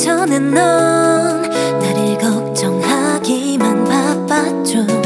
전엔 넌 나를 걱정하기만 바빴죠.